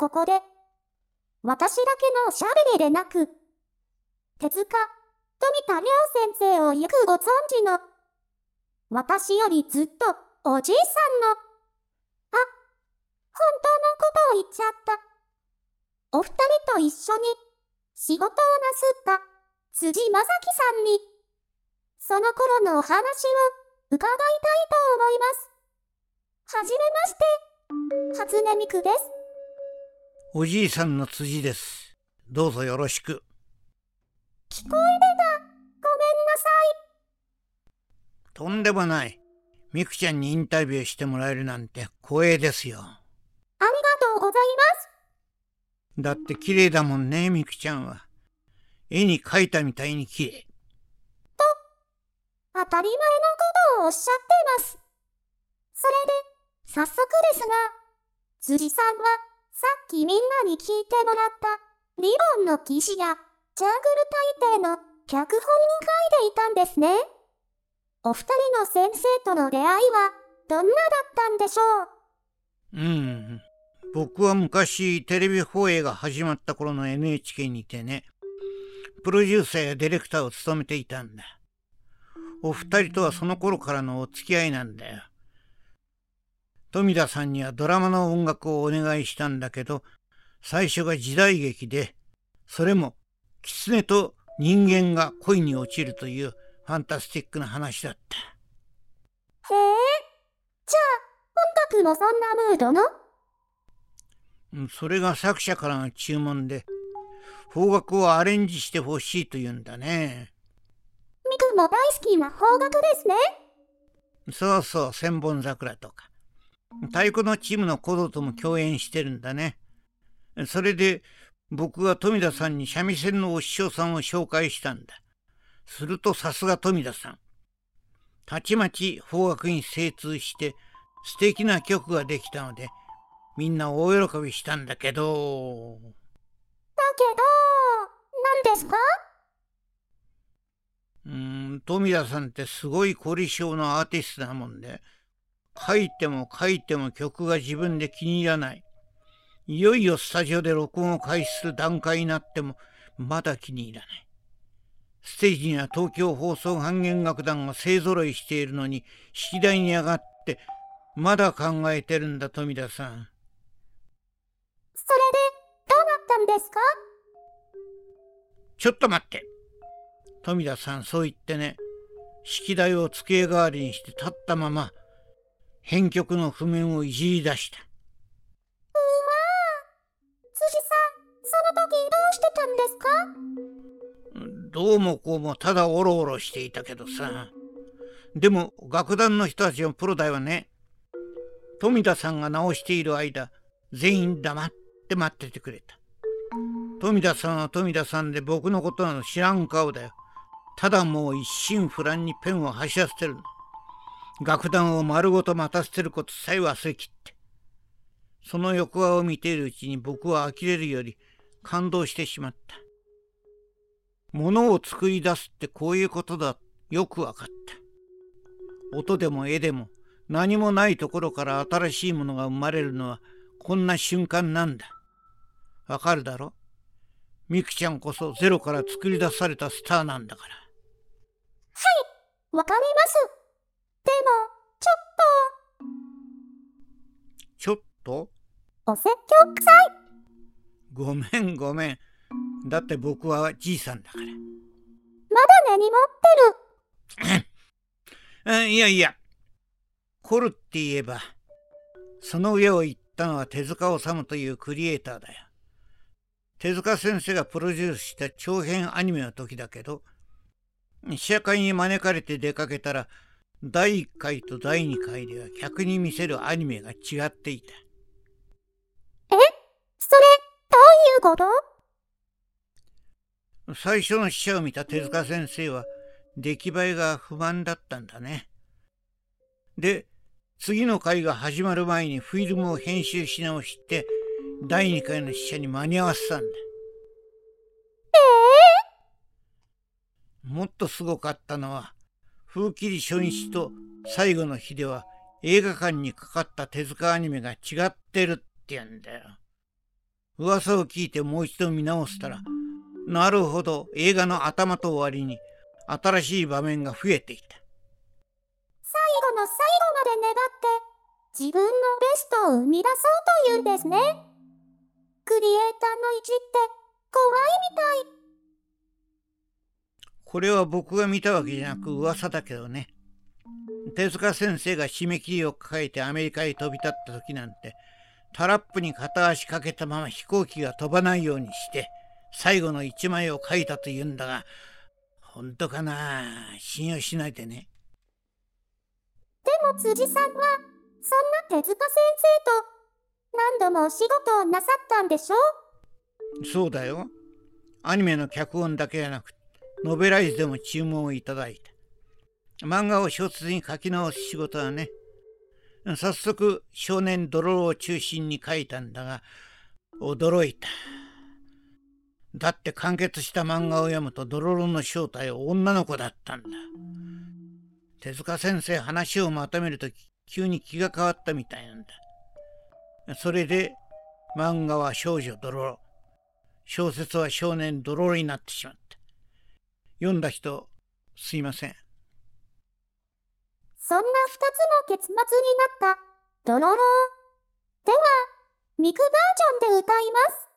ここで、私だけのおしゃべりでなく、手塚、富田亮先生をよくご存知の、私よりずっとおじいさんの、あ、本当のことを言っちゃった。お二人と一緒に仕事をなすった辻正樹さんに、その頃のお話を伺いたいと思います。はじめまして、初音ミクです。おじいさんの辻です。どうぞよろしく。聞こえてた。ごめんなさとんでもない。ミクちゃんにインタビューしてもらえるなんて光栄ですよ。い。ありがとうございます。だって綺麗だもんね、ミクちゃんは。絵に描いたみたいに綺麗。当たり前のことをおっしゃってます。それで、早速ですが、辻さんは、さっきみんなに聞いてもらった、リボンの騎士や、ジャングル大帝の脚本に書いていたんですね。お二人の先生との出会いは、どんなだったんでしょう？うん。僕は昔テレビ放映が始まった頃の NHK にてね、プロデューサーやディレクターを務めていたんだ。お二人とはその頃からのお付き合いなんだよ。富田さんにはドラマの音楽をお願いしたんだけど、最初が時代劇で、それも狐と人間が恋に落ちるというファンタスティックな話だった。へえ。じゃあ、音楽もそんなムードの？うんそれが作者からの注文で、邦楽をアレンジしてほしいと言うんだね。ミクも大好きな邦楽ですね。そうそう、千本桜とか。太鼓のチームのコドとも共演してるんだね。それで、僕が富田さんに三味線のお師匠さんを紹介したんだ。するとさすが富田さん。たちまち邦楽に精通して素敵な曲ができたので、みんな大喜びしたんだけど、だけど、何ですか？うーん、富田さんってすごい凝り性のアーティストなもんで、書いても書いても曲が自分で気に入らない。いよいよスタジオで録音を開始する段階になっても、まだ気に入らない。ステージには東京放送半弦楽団が勢ぞろいしているのに、引き台に上がって、まだ考えてるんだ、富田さん。それで、どうなったんですか？ちょっと待って。富田さん、そう言ってね、式台を机代わりにして立ったまま、編曲の譜面をいじり出した。うま辻さん、その時どうしてたんですか？どうもこうもただオロオロしていたけどさ。でも楽団の人たちのプロだよね。富田さんが直している間、全員黙って待っててくれた。富田さんは富田さんで僕のことなの知らん顔だよ。ただもう一心不乱にペンを走らせてるの。楽団を丸ごと待たせることさえ忘れきって。その横顔を見ているうちに僕は呆れるより感動してしまった。物を作り出すってこういうことだ。よくわかった。音でも絵でも何もないところから新しいものが生まれるのはこんな瞬間なんだ。わかるだろ？ミクちゃんこそゼロから作り出されたスターなんだからはい。わかります。でも、ちょっちょっとと、お説教臭い。ごめんごめん。だって僕はじいさんだから。まだ根に持ってる。あ いやいや、凝るって言えば、その上を言ったのは手塚治虫というクリエイターだよ。手塚先生がプロデュースした長編アニメの時だけど、試写会に招かれて出かけたら、第1回と第2回では客に見せるアニメが違っていた。それ、どういうこと？最初の試写を見た手塚先生は出来栄えが不満だったんだね。で、次の回が始まる前にフィルムを編集し直して第2回の試写に間に合わせたんだ。もっとすごかったのは風切り初日と最後の日では映画館にかかった手塚アニメが違ってるって言うんだよ。噂を聞いてもう一度見直したら、なるほど映画の頭と終わりに新しい場面が増えていた。最後の最後まで願って自分のベストを生み出そうというんですね。クリエイターの意地って怖いみたい。これは僕が見たわけじゃなく噂だけどね。手塚先生が締め切りを抱えてアメリカへ飛び立った時なんて、タラップに片足かけたまま飛行機が飛ばないようにして、最後の一枚を書いたと言うんだが、本当かな？信用しないでね。でも辻さんは、そんな手塚先生と何度もお仕事をなさったんでしょ？そうだよ。アニメの脚本だけじゃなく、ノベライズでも注文をいただいた。漫画を小説に書き直す仕事はね、早速少年ドロロを中心に書いたんだが、驚いた。だって完結した漫画を読むとドロロの正体は女の子だったんだ。手塚先生話をまとめるとき急に気が変わったみたいなんだ。それで漫画は少女ドロロ、小説は少年ドロロになってしまった。読んだ人、すいません。そんな二つの結末になったドロロでは、ミクバージョンで歌います。